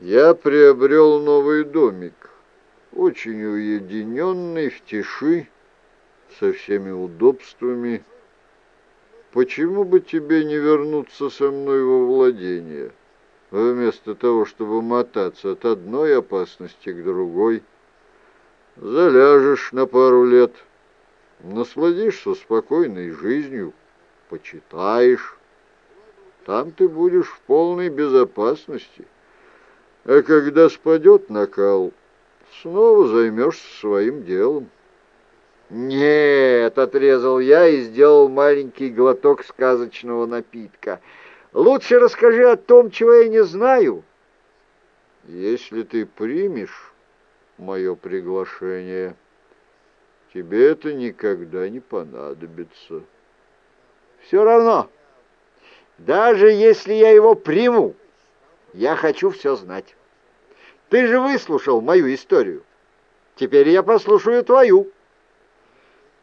Я приобрел новый домик, очень уединенный, в тиши, со всеми удобствами. Почему бы тебе не вернуться со мной во владение, вместо того, чтобы мотаться от одной опасности к другой? Заляжешь на пару лет, насладишься спокойной жизнью, почитаешь. Там ты будешь в полной безопасности. А когда спадет накал, снова займешься своим делом. «Нет», — отрезал я и сделал маленький глоток сказочного напитка. «Лучше расскажи о том, чего я не знаю». «Если ты примешь мое приглашение, тебе это никогда не понадобится». «Все равно, даже если я его приму, я хочу все знать. Ты же выслушал мою историю. Теперь я послушаю твою».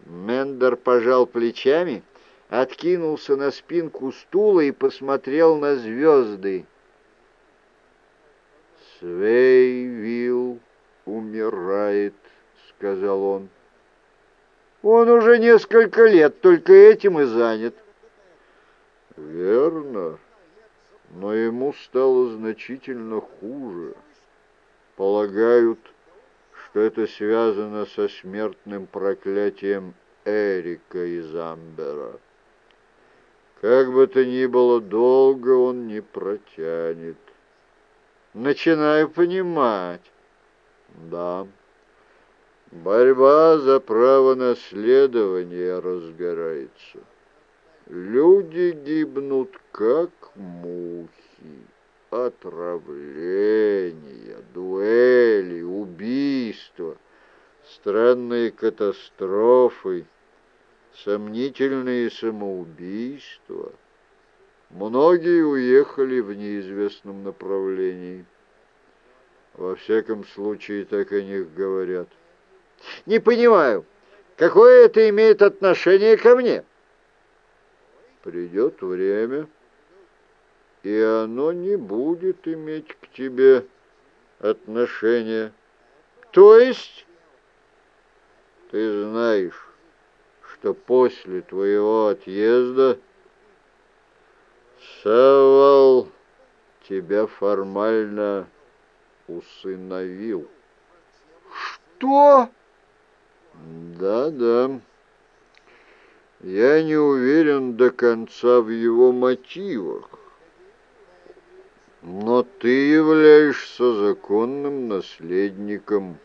Мендер пожал плечами, откинулся на спинку стула и посмотрел на звезды. «Свейвилл умирает», — сказал он. «Он уже несколько лет только этим и занят». «Верно, но ему стало значительно хуже. Полагают, что это связано со смертным проклятием Эрика из Амбера. Как бы то ни было, долго он не протянет. Начинаю понимать. Да. Борьба за право наследования разгорается. Люди гибнут, как мухи. Отравления, дуэли, убийства, странные катастрофы, сомнительные самоубийства. Многие уехали в неизвестном направлении. Во всяком случае, так о них говорят. Не понимаю, какое это имеет отношение ко мне? Придет время и оно не будет иметь к тебе отношения. То есть? Ты знаешь, что после твоего отъезда Савал тебя формально усыновил. Что? Да-да. Я не уверен до конца в его мотивах. Но ты являешься законным наследником.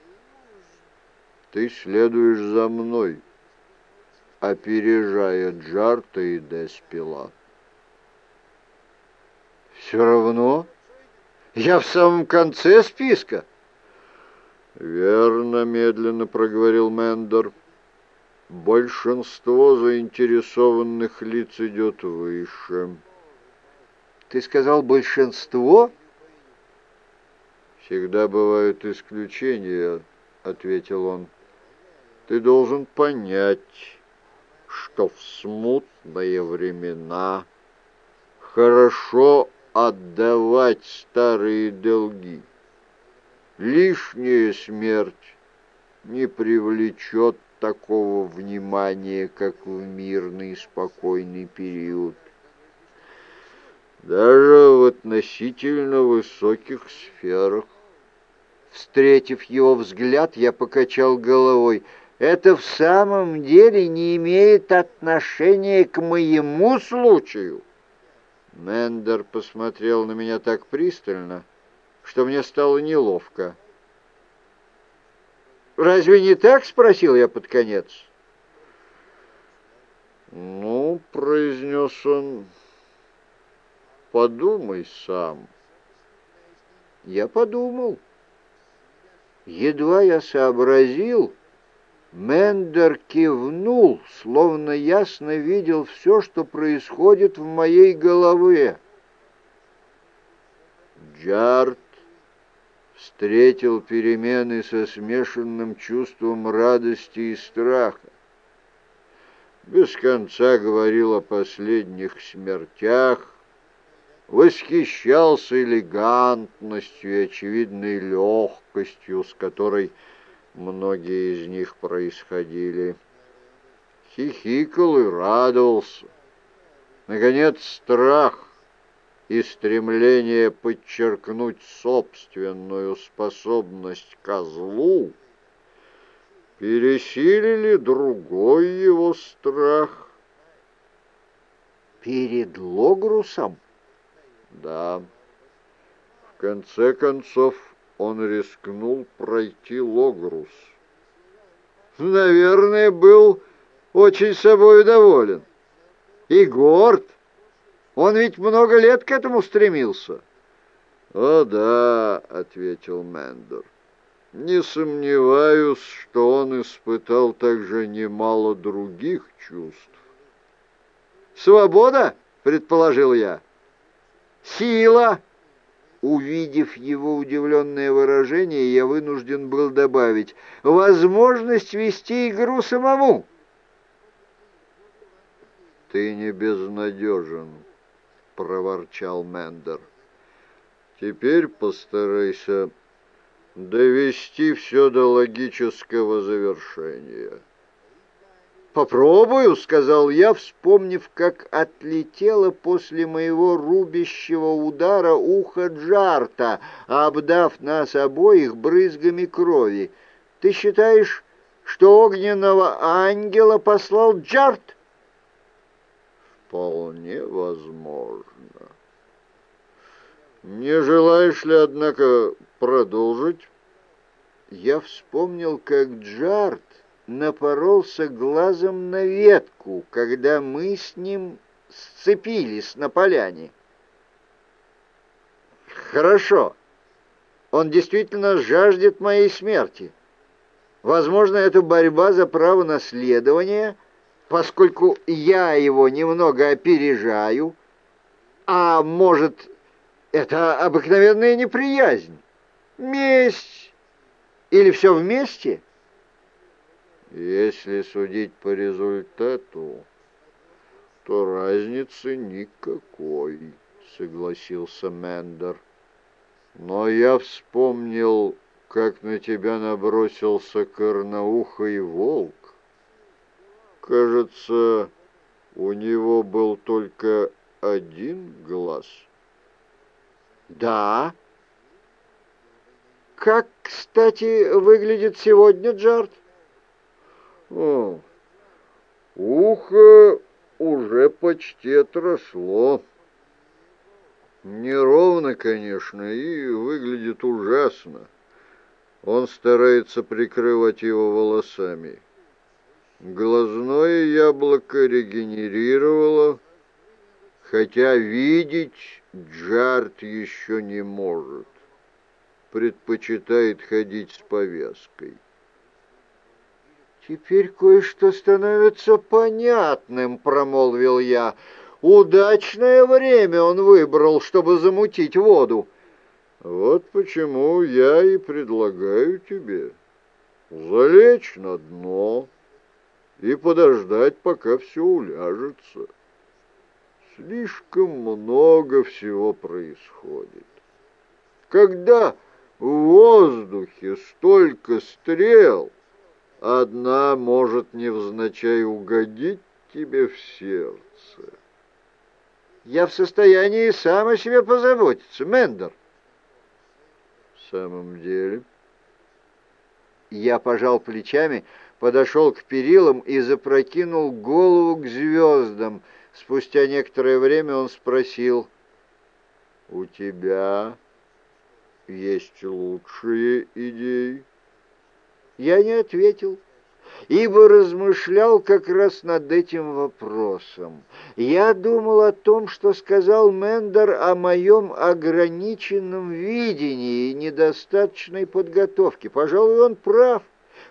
Ты следуешь за мной, опережая Джарта и Деспила. Все равно я в самом конце списка. Верно, медленно проговорил Мендер. Большинство заинтересованных лиц идет выше. Ты сказал большинство? Всегда бывают исключения, ответил он. Ты должен понять, что в смутные времена хорошо отдавать старые долги. Лишняя смерть не привлечет такого внимания, как в мирный спокойный период даже в относительно высоких сферах. Встретив его взгляд, я покачал головой. Это в самом деле не имеет отношения к моему случаю. Мендер посмотрел на меня так пристально, что мне стало неловко. «Разве не так?» — спросил я под конец. «Ну, — произнес он, — Подумай сам. Я подумал. Едва я сообразил, Мендер кивнул, словно ясно видел все, что происходит в моей голове. Джарт встретил перемены со смешанным чувством радости и страха. Без конца говорил о последних смертях, восхищался элегантностью и очевидной легкостью, с которой многие из них происходили. Хихикал и радовался. Наконец, страх и стремление подчеркнуть собственную способность козлу пересилили другой его страх. Перед Логрусом? Да. В конце концов он рискнул пройти Логрус. Наверное, был очень собой доволен. И горд. Он ведь много лет к этому стремился. «О да», — ответил Мендер. «Не сомневаюсь, что он испытал также немало других чувств». «Свобода?» — предположил я. «Сила!» Увидев его удивленное выражение, я вынужден был добавить «возможность вести игру самому». «Ты не безнадежен», — проворчал Мендер. «Теперь постарайся довести все до логического завершения». «Попробую», — сказал я, вспомнив, как отлетело после моего рубящего удара ухо Джарта, обдав нас обоих брызгами крови. «Ты считаешь, что огненного ангела послал Джарт?» «Вполне возможно. Не желаешь ли, однако, продолжить?» Я вспомнил, как Джарт напоролся глазом на ветку, когда мы с ним сцепились на поляне. Хорошо. Он действительно жаждет моей смерти. Возможно, это борьба за право наследования, поскольку я его немного опережаю, а может, это обыкновенная неприязнь, месть или все вместе — если судить по результату, то разницы никакой, согласился Мендер. Но я вспомнил, как на тебя набросился корноухый волк. Кажется, у него был только один глаз. Да. Как, кстати, выглядит сегодня Джард? Ухо уже почти отросло. Неровно, конечно, и выглядит ужасно. Он старается прикрывать его волосами. Глазное яблоко регенерировало, хотя видеть Джарт еще не может. Предпочитает ходить с повязкой. «Теперь кое-что становится понятным», — промолвил я. «Удачное время он выбрал, чтобы замутить воду». «Вот почему я и предлагаю тебе залечь на дно и подождать, пока все уляжется. Слишком много всего происходит. Когда в воздухе столько стрел...» Одна может невзначай угодить тебе в сердце. Я в состоянии сам о себе позаботиться, Мендер. В самом деле... Я пожал плечами, подошел к перилам и запрокинул голову к звездам. Спустя некоторое время он спросил, «У тебя есть лучшие идеи?» Я не ответил, ибо размышлял как раз над этим вопросом. Я думал о том, что сказал Мендер о моем ограниченном видении и недостаточной подготовке. Пожалуй, он прав.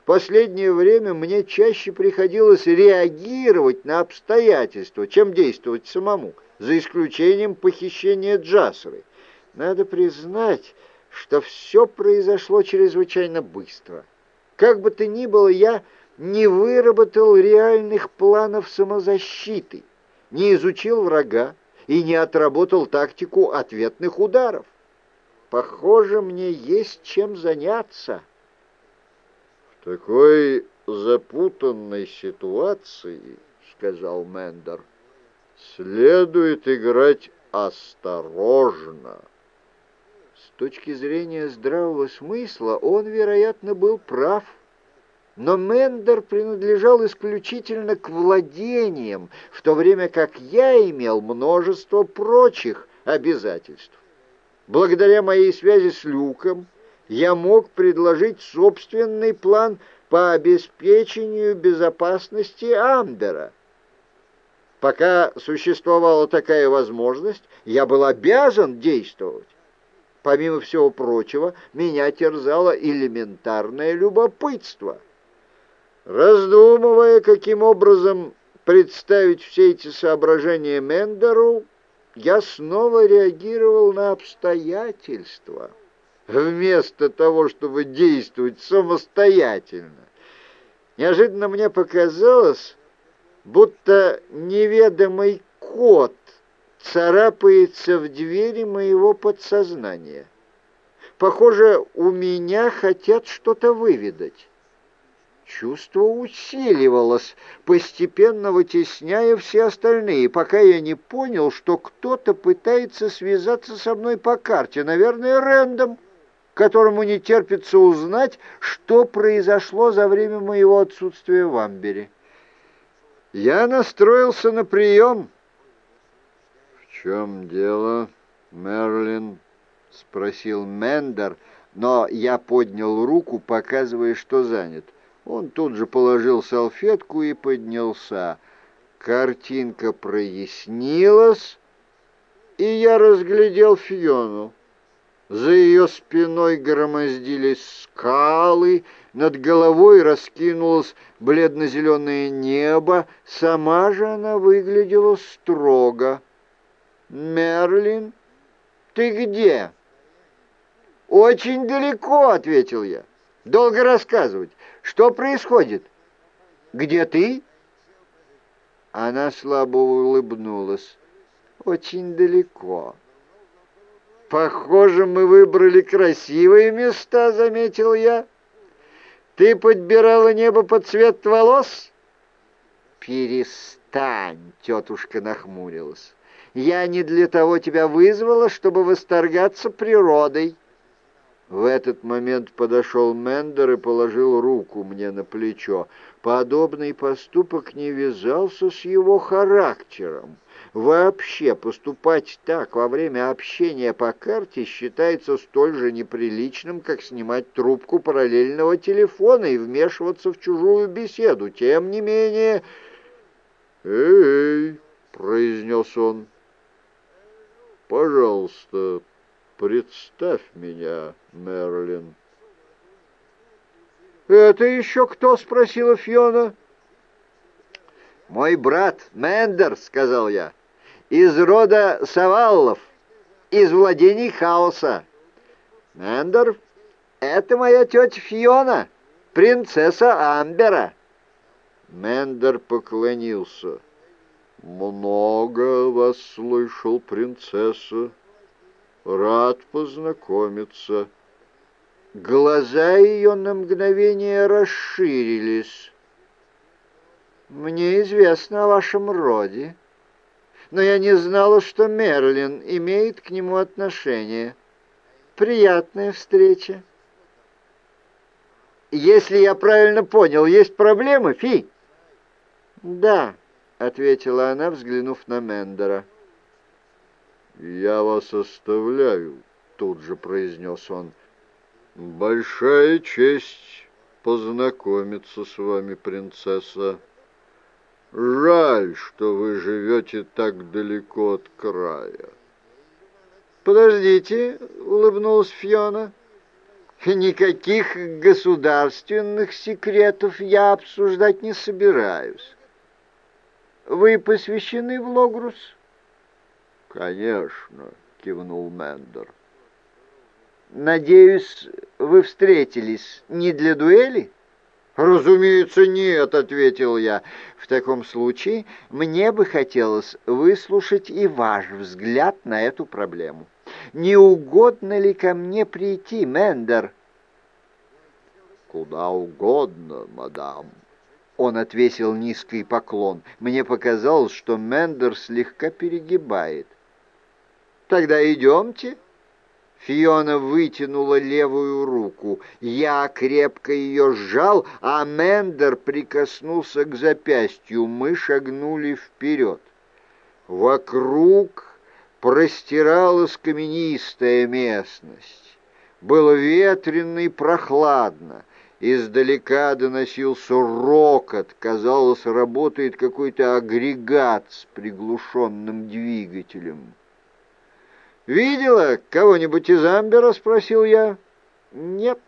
Последнее время мне чаще приходилось реагировать на обстоятельства, чем действовать самому, за исключением похищения Джасеры. Надо признать, что все произошло чрезвычайно быстро. Как бы то ни было, я не выработал реальных планов самозащиты, не изучил врага, и не отработал тактику ответных ударов. Похоже, мне есть чем заняться. В такой запутанной ситуации, сказал Мендер, следует играть осторожно. С точки зрения здравого смысла он, вероятно, был прав. Но Мендер принадлежал исключительно к владениям, в то время как я имел множество прочих обязательств. Благодаря моей связи с Люком я мог предложить собственный план по обеспечению безопасности Амбера. Пока существовала такая возможность, я был обязан действовать. Помимо всего прочего, меня терзало элементарное любопытство. Раздумывая, каким образом представить все эти соображения Мендеру, я снова реагировал на обстоятельства, вместо того, чтобы действовать самостоятельно. Неожиданно мне показалось, будто неведомый кот царапается в двери моего подсознания. Похоже, у меня хотят что-то выведать. Чувство усиливалось, постепенно вытесняя все остальные, пока я не понял, что кто-то пытается связаться со мной по карте, наверное, Рэндом, которому не терпится узнать, что произошло за время моего отсутствия в Амбере. Я настроился на прием. «В чем дело, Мерлин?» — спросил Мендер, но я поднял руку, показывая, что занят. Он тут же положил салфетку и поднялся. Картинка прояснилась, и я разглядел Фиону. За ее спиной громоздились скалы, над головой раскинулось бледно-зеленое небо, сама же она выглядела строго. «Мерлин, ты где?» «Очень далеко», — ответил я. «Долго рассказывать. Что происходит? Где ты?» Она слабо улыбнулась. «Очень далеко». «Похоже, мы выбрали красивые места», — заметил я. «Ты подбирала небо под цвет волос?» «Перестань», — тетушка нахмурилась. «Я не для того тебя вызвала, чтобы восторгаться природой». В этот момент подошел Мендер и положил руку мне на плечо. Подобный поступок не вязался с его характером. Вообще поступать так во время общения по карте считается столь же неприличным, как снимать трубку параллельного телефона и вмешиваться в чужую беседу. Тем не менее... «Эй!» — произнес он. «Пожалуйста, представь меня, Мерлин». «Это еще кто?» — спросила Фиона. «Мой брат Мендер», — сказал я из рода Саваллов, из владений хаоса. Мендер, это моя тетя Фиона, принцесса Амбера. Мендер поклонился. «Много вас слышал, принцесса. Рад познакомиться». Глаза ее на мгновение расширились. «Мне известно о вашем роде но я не знала, что Мерлин имеет к нему отношение. Приятная встреча. Если я правильно понял, есть проблемы, Фи? Да, ответила она, взглянув на Мендера. «Я вас оставляю», — тут же произнес он. «Большая честь познакомиться с вами, принцесса». Жаль, что вы живете так далеко от края. Подождите, улыбнулась Фиона. Никаких государственных секретов я обсуждать не собираюсь. Вы посвящены в Логрус? Конечно, кивнул Мендер. Надеюсь, вы встретились не для дуэли? «Разумеется, нет», — ответил я. «В таком случае мне бы хотелось выслушать и ваш взгляд на эту проблему. Не угодно ли ко мне прийти, Мендер?» «Куда угодно, мадам». Он отвесил низкий поклон. Мне показалось, что Мендер слегка перегибает. «Тогда идемте». Фиона вытянула левую руку. Я крепко ее сжал, а Мендер прикоснулся к запястью. Мы шагнули вперед. Вокруг простиралась каменистая местность. Было ветрено и прохладно. Издалека доносился рокот. Казалось, работает какой-то агрегат с приглушенным двигателем. «Видела кого-нибудь из Амбера?» — спросил я. «Нет».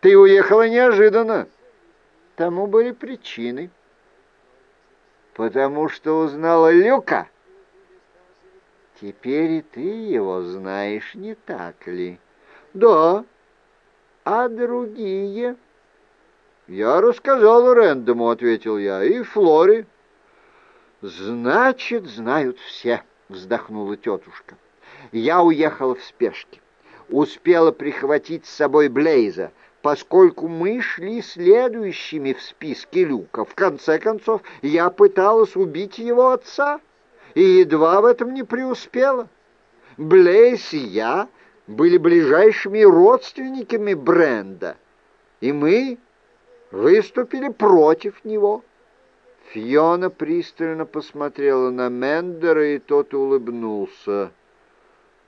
«Ты уехала неожиданно». Тому были причины. «Потому что узнала Люка». «Теперь и ты его знаешь, не так ли?» «Да». «А другие?» «Я рассказал Рэндому», — ответил я, — «и Флоре». «Значит, знают все», — вздохнула тетушка. Я уехала в спешке. Успела прихватить с собой Блейза, поскольку мы шли следующими в списке Люка. В конце концов, я пыталась убить его отца, и едва в этом не преуспела. Блейз и я были ближайшими родственниками Бренда, и мы выступили против него. Фиона пристально посмотрела на Мендера, и тот улыбнулся.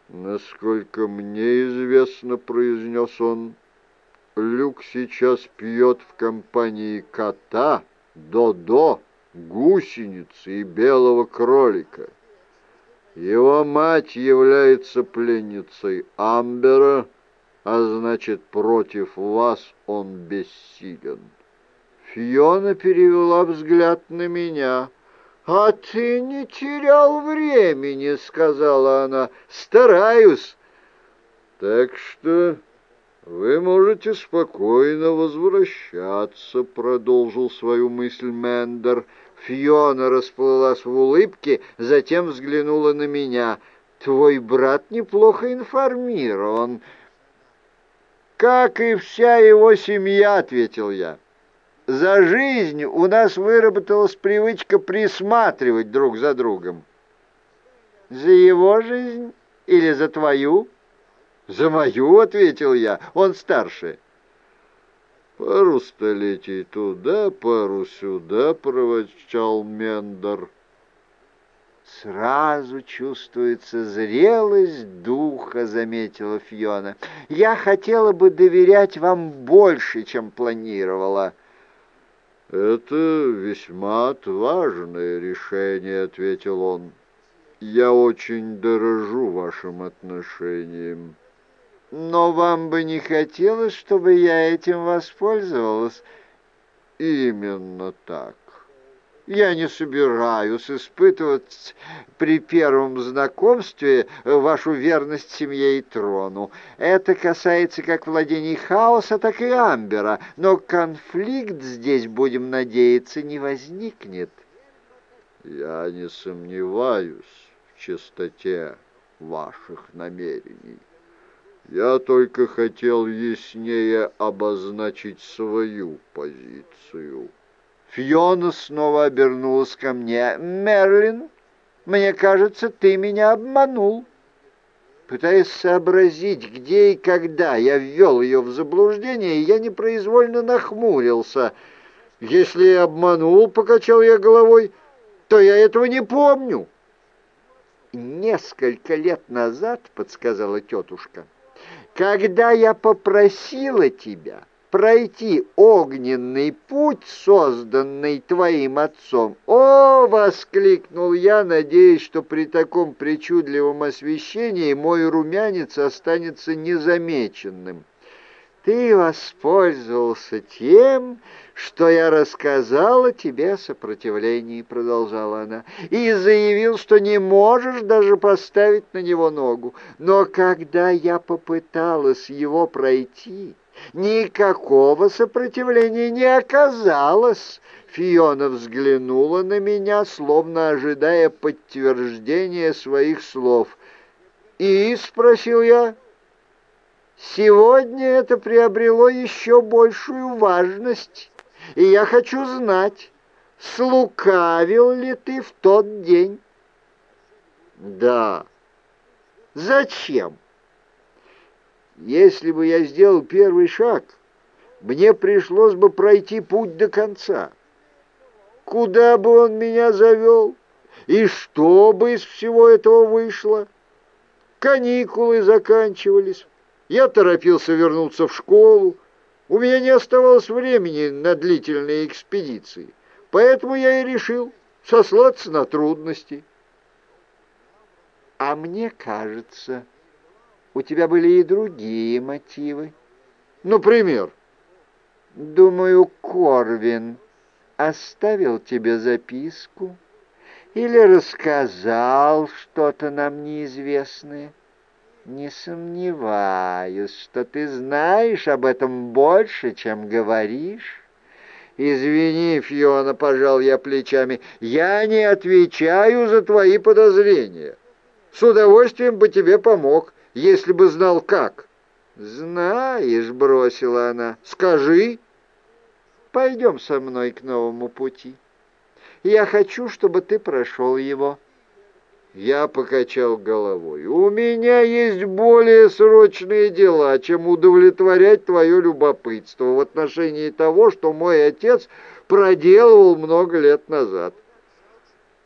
«Насколько мне известно, — произнес он, — Люк сейчас пьет в компании кота, Додо, гусеницы и белого кролика. Его мать является пленницей Амбера, а значит, против вас он бессилен». Фиона перевела взгляд на меня — «А ты не терял времени», — сказала она. «Стараюсь». «Так что вы можете спокойно возвращаться», — продолжил свою мысль Мендер. Фиона расплылась в улыбке, затем взглянула на меня. «Твой брат неплохо информирован». «Как и вся его семья», — ответил я. За жизнь у нас выработалась привычка присматривать друг за другом. За его жизнь или за твою? За мою, ответил я. Он старше. Пару столетий туда, пару сюда, проворчал Мендер. «Сразу чувствуется зрелость духа», — заметила Фьона. «Я хотела бы доверять вам больше, чем планировала». «Это весьма отважное решение», — ответил он. «Я очень дорожу вашим отношением». «Но вам бы не хотелось, чтобы я этим воспользовалась?» «Именно так». Я не собираюсь испытывать при первом знакомстве вашу верность семье и трону. Это касается как владений хаоса, так и Амбера, но конфликт здесь, будем надеяться, не возникнет. Я не сомневаюсь в чистоте ваших намерений. Я только хотел яснее обозначить свою позицию. Фиона снова обернулась ко мне. «Мерлин, мне кажется, ты меня обманул». Пытаясь сообразить, где и когда я ввел ее в заблуждение, я непроизвольно нахмурился. «Если я обманул, — покачал я головой, — то я этого не помню». «Несколько лет назад, — подсказала тетушка, — когда я попросила тебя...» пройти огненный путь, созданный твоим отцом. «О!» — воскликнул я, надеясь, что при таком причудливом освещении мой румянец останется незамеченным. «Ты воспользовался тем, что я рассказала тебе о сопротивлении», — продолжала она, «и заявил, что не можешь даже поставить на него ногу. Но когда я попыталась его пройти...» Никакого сопротивления не оказалось. Фиона взглянула на меня, словно ожидая подтверждения своих слов. «И?» — спросил я. «Сегодня это приобрело еще большую важность, и я хочу знать, слукавил ли ты в тот день?» «Да». «Зачем?» «Если бы я сделал первый шаг, мне пришлось бы пройти путь до конца» куда бы он меня завел, и что бы из всего этого вышло. Каникулы заканчивались, я торопился вернуться в школу, у меня не оставалось времени на длительные экспедиции, поэтому я и решил сослаться на трудности. А мне кажется, у тебя были и другие мотивы. Например? Думаю, Корвин оставил тебе записку или рассказал что-то нам неизвестное. Не сомневаюсь, что ты знаешь об этом больше, чем говоришь. «Извини, Фиона, — пожал я плечами, — я не отвечаю за твои подозрения. С удовольствием бы тебе помог, если бы знал как». «Знаешь, — бросила она, — скажи». Пойдем со мной к новому пути. Я хочу, чтобы ты прошел его». Я покачал головой. «У меня есть более срочные дела, чем удовлетворять твое любопытство в отношении того, что мой отец проделывал много лет назад».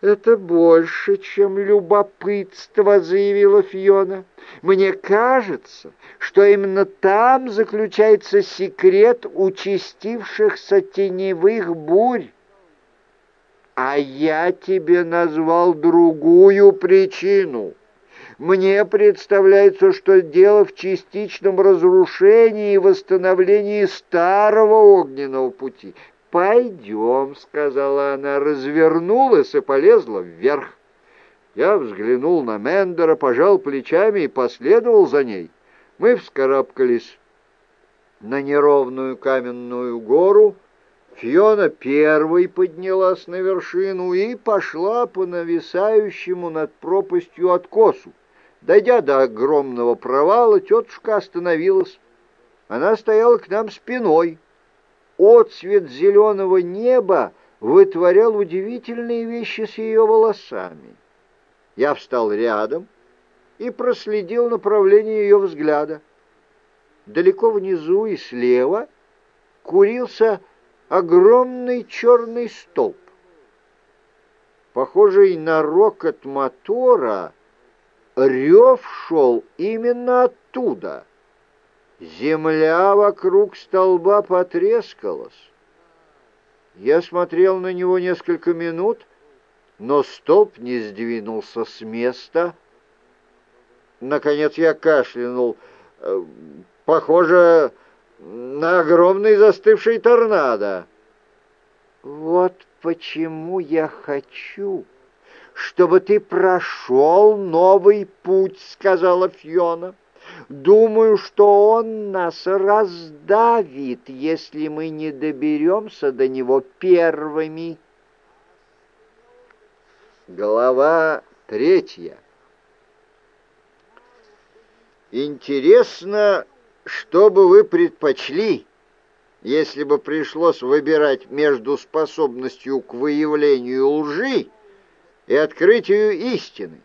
«Это больше, чем любопытство», — заявила Фиона. «Мне кажется, что именно там заключается секрет участившихся теневых бурь. А я тебе назвал другую причину. Мне представляется, что дело в частичном разрушении и восстановлении старого огненного пути, «Пойдем», — сказала она, развернулась и полезла вверх. Я взглянул на Мендера, пожал плечами и последовал за ней. Мы вскарабкались на неровную каменную гору. Фиона первой поднялась на вершину и пошла по нависающему над пропастью откосу. Дойдя до огромного провала, тетушка остановилась. Она стояла к нам спиной, Отцвет зеленого неба вытворял удивительные вещи с ее волосами. Я встал рядом и проследил направление ее взгляда. Далеко внизу и слева курился огромный черный столб. Похожий на рокот мотора, рев шел именно оттуда — Земля вокруг столба потрескалась. Я смотрел на него несколько минут, но столб не сдвинулся с места. Наконец я кашлянул. Э, похоже на огромный застывший торнадо. «Вот почему я хочу, чтобы ты прошел новый путь», — сказала Фьона. Думаю, что он нас раздавит, если мы не доберемся до него первыми. Глава третья. Интересно, что бы вы предпочли, если бы пришлось выбирать между способностью к выявлению лжи и открытию истины?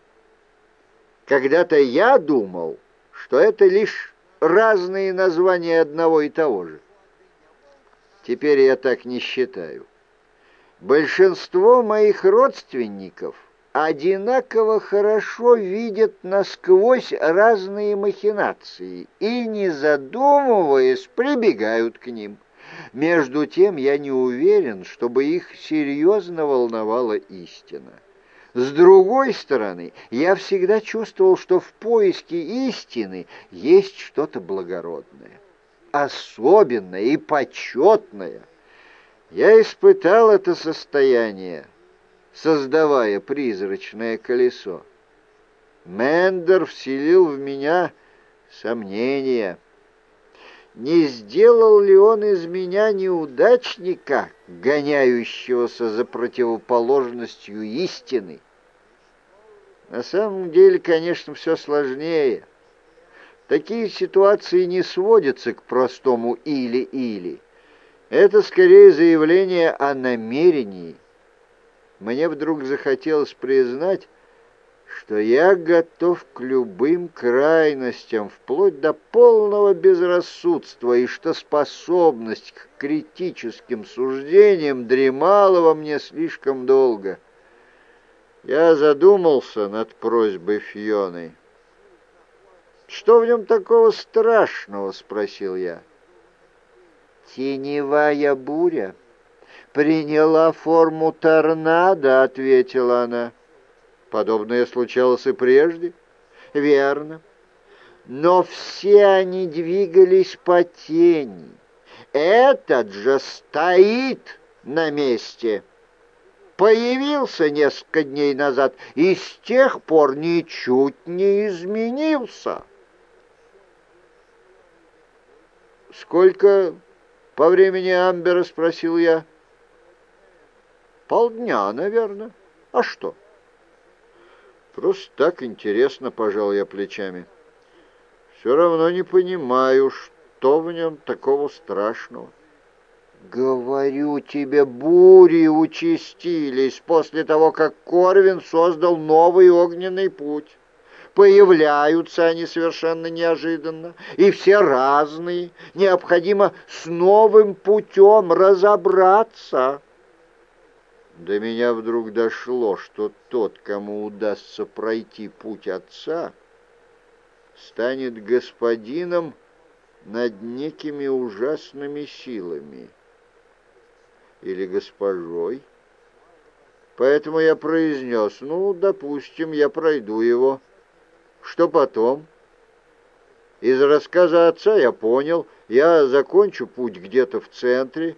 Когда-то я думал, что это лишь разные названия одного и того же. Теперь я так не считаю. Большинство моих родственников одинаково хорошо видят насквозь разные махинации и, не задумываясь, прибегают к ним. Между тем я не уверен, чтобы их серьезно волновала истина. С другой стороны, я всегда чувствовал, что в поиске истины есть что-то благородное, особенное и почетное. Я испытал это состояние, создавая призрачное колесо. Мендер вселил в меня сомнения. не сделал ли он из меня неудачника, гоняющегося за противоположностью истины? На самом деле, конечно, все сложнее. Такие ситуации не сводятся к простому «или-или». Это скорее заявление о намерении. Мне вдруг захотелось признать, что я готов к любым крайностям, вплоть до полного безрассудства, и что способность к критическим суждениям дремала во мне слишком долго. Я задумался над просьбой Фионы. «Что в нем такого страшного?» — спросил я. «Теневая буря приняла форму торнадо», — ответила она. Подобное случалось и прежде. Верно. Но все они двигались по тени. Этот же стоит на месте. Появился несколько дней назад и с тех пор ничуть не изменился. «Сколько по времени Амбера?» — спросил я. «Полдня, наверное. А что?» Просто так интересно, пожал я плечами. Все равно не понимаю, что в нем такого страшного. Говорю тебе, бури участились после того, как Корвин создал новый огненный путь. Появляются они совершенно неожиданно, и все разные. Необходимо с новым путем разобраться. До меня вдруг дошло, что тот, кому удастся пройти путь отца, станет господином над некими ужасными силами или госпожой. Поэтому я произнес, ну, допустим, я пройду его. Что потом? Из рассказа отца я понял, я закончу путь где-то в центре,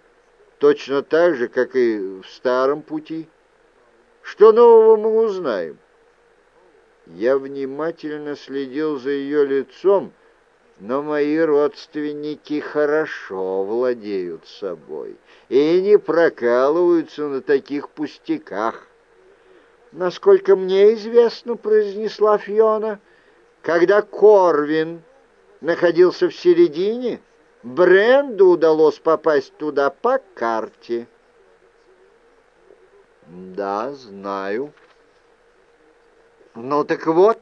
точно так же, как и в старом пути. Что нового мы узнаем? Я внимательно следил за ее лицом, но мои родственники хорошо владеют собой и не прокалываются на таких пустяках. Насколько мне известно, произнесла Фиона, когда Корвин находился в середине, Бренду удалось попасть туда по карте. Да, знаю. Ну так вот,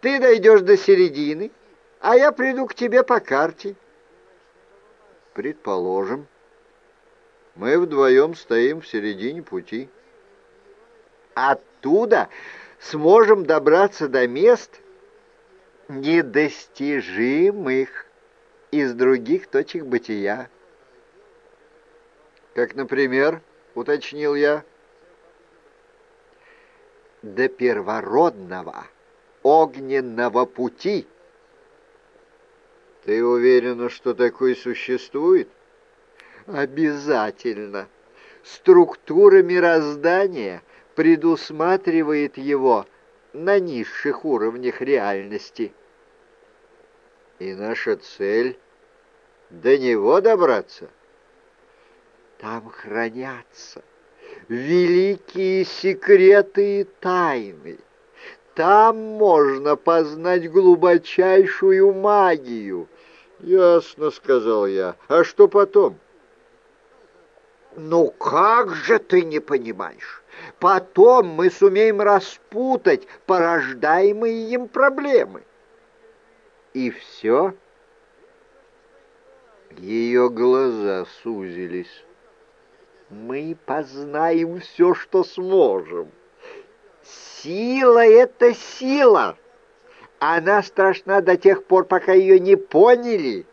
ты дойдешь до середины, а я приду к тебе по карте. Предположим, мы вдвоем стоим в середине пути. Оттуда сможем добраться до мест недостижимых из других точек бытия. Как, например, уточнил я, до первородного огненного пути. Ты уверена, что такой существует? Обязательно. Структура мироздания предусматривает его на низших уровнях реальности. И наша цель — до него добраться. Там хранятся великие секреты и тайны. Там можно познать глубочайшую магию. Ясно, сказал я. А что потом? Ну как же ты не понимаешь? Потом мы сумеем распутать порождаемые им проблемы. И все? Ее глаза сузились. Мы познаем все, что сможем. Сила — это сила. Она страшна до тех пор, пока ее не поняли.